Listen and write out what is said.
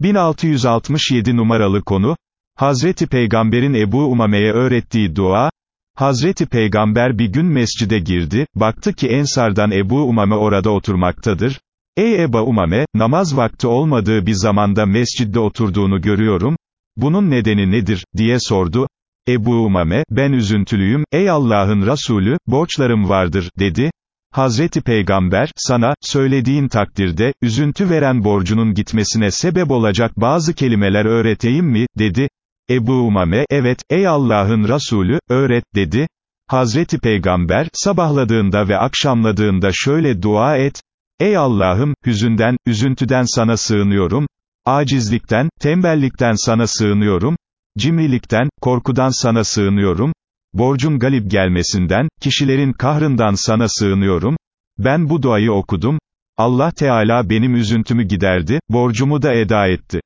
1667 numaralı konu, Hazreti Peygamber'in Ebu Umame'ye öğrettiği dua, Hazreti Peygamber bir gün mescide girdi, baktı ki Ensardan Ebu Umame orada oturmaktadır. Ey Eba Umame, namaz vakti olmadığı bir zamanda mescidde oturduğunu görüyorum, bunun nedeni nedir, diye sordu. Ebu Umame, ben üzüntülüyüm, ey Allah'ın Resulü, borçlarım vardır, dedi. Hazreti Peygamber, sana, söylediğin takdirde, üzüntü veren borcunun gitmesine sebep olacak bazı kelimeler öğreteyim mi, dedi. Ebu Umame, evet, ey Allah'ın Resulü, öğret, dedi. Hazreti Peygamber, sabahladığında ve akşamladığında şöyle dua et, Ey Allah'ım, hüzünden, üzüntüden sana sığınıyorum, acizlikten, tembellikten sana sığınıyorum, cimrilikten, korkudan sana sığınıyorum, borcun galip gelmesinden, kişilerin kahrından sana sığınıyorum, ben bu duayı okudum, Allah Teala benim üzüntümü giderdi, borcumu da eda etti.